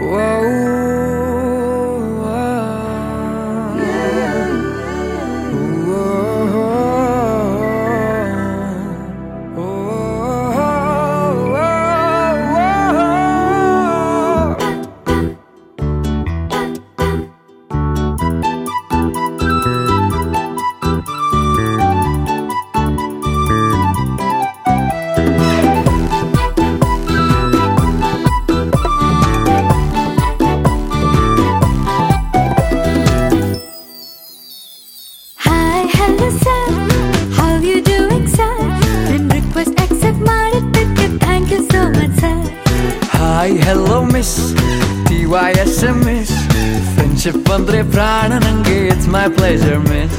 Whoa. hello sir, how you doing sir? Friend request accept thank you so much sir. Hi hello miss, TYSM miss. Friendship ಅಂದ್ರೆ ಪ್ರಾಣ ನಂಗೆ it's my pleasure miss.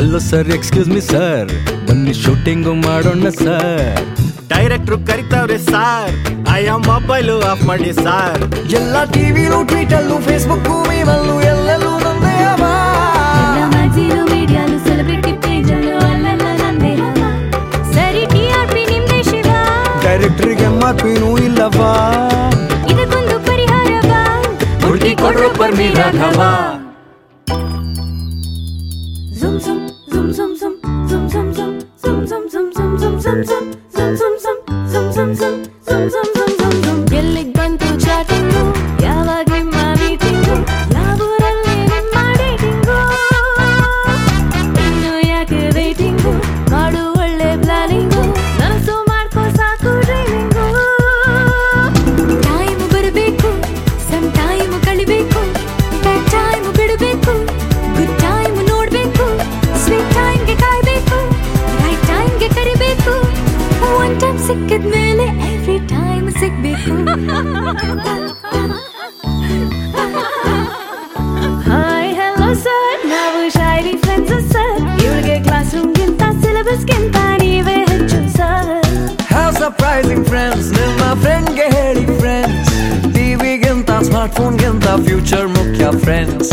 Hello sir excuse me sir. ಬನ್ನಿ shooting ಮಾಡೋಣ sir. Director ಕರಿತಾವ್ರೆ I am mobile off ಮಾಡಿ sir. ಎಲ್ಲ ಟಿವಿಲು ಟ್ವೀಟಲ್ಲೂ Facebook ಮೀಮಲ್ಲೂ ಎಲ್ಲೆಲ್ಲೂ ನಂದೇ ಹವ. ಆರ್ ಡೈರೆಕ್ಟ್ರಿಗೆ ಮಾತೇನೂ ಇಲ್ಲವಾ ಇದಕ್ಕೊಂದು ಪರಿಹಾರವಾ. ಹುಡುಕಿ ಕೊಡ್ರು ಬರ್ಮಿ Raghava. Zum zum. the skin pani vechu sir ah. How surprising friends ನಿಮ್ಮ ಫ್ರೆಂಡ್ಗೆ ಹೇಳಿ ಫ್ರೆಂಡ್ಸ್ ಟಿವಿಗಿಂತ ಸ್ಮಾರ್ಟ್ ಫೋನ್ಗಿಂತ ಫ್ಯೂಚರ್ ಮುಖ್ಯ ಫ್ರೆಂಡ್ಸ್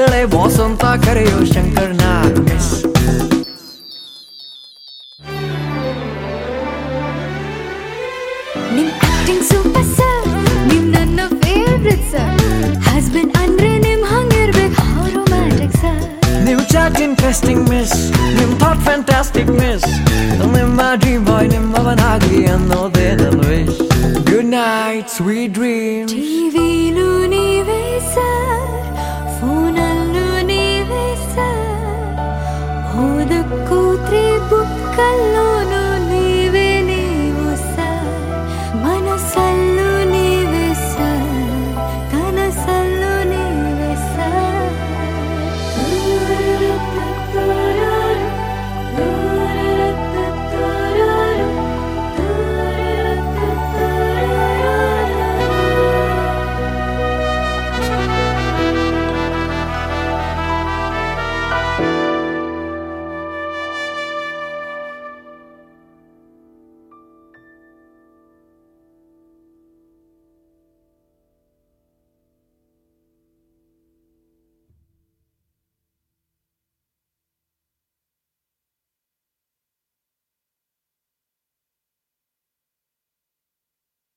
ಗಳೇ ಬಾಸ್ ಅಂತ ಕರೆಯೋ ಶಂಕರ್ನ ನಿಮ್ ಆಕ್ಟಿಂಗ್ ಸೂಪರ್ ಸರ್ ನಿಮ್ ನನ್ನ ಫೇವ್ರೆಟ್ ಸರ್ ಹಸ್ಬೆಂಡ್ ಅಂದ್ರೆ ನಿಮ್ ಹಂಗಿರ್ಬೇಕು ರೊಮ್ಯಾಂಟಿಕ್ ಸರ್ ನಿಮ್ ಚಾಟ್ ಇಂಟ್ರೆಸ್ಟಿಂಗ್ ಮಿಸ್ ನಿಮ್ ಥಾಟ್ ಫ್ಯಾಂಟಾಸ್ಟಿಕ್ ಮಿಸ್ ನಿಮ್ಮ ಡ್ರೀಮ್ ಬಾಯ್ ನಿಮ್ಮವನಾಗ್ಲಿ ಅನ್ನೋದೇ ನನ್ನ wish good night sweet dream TV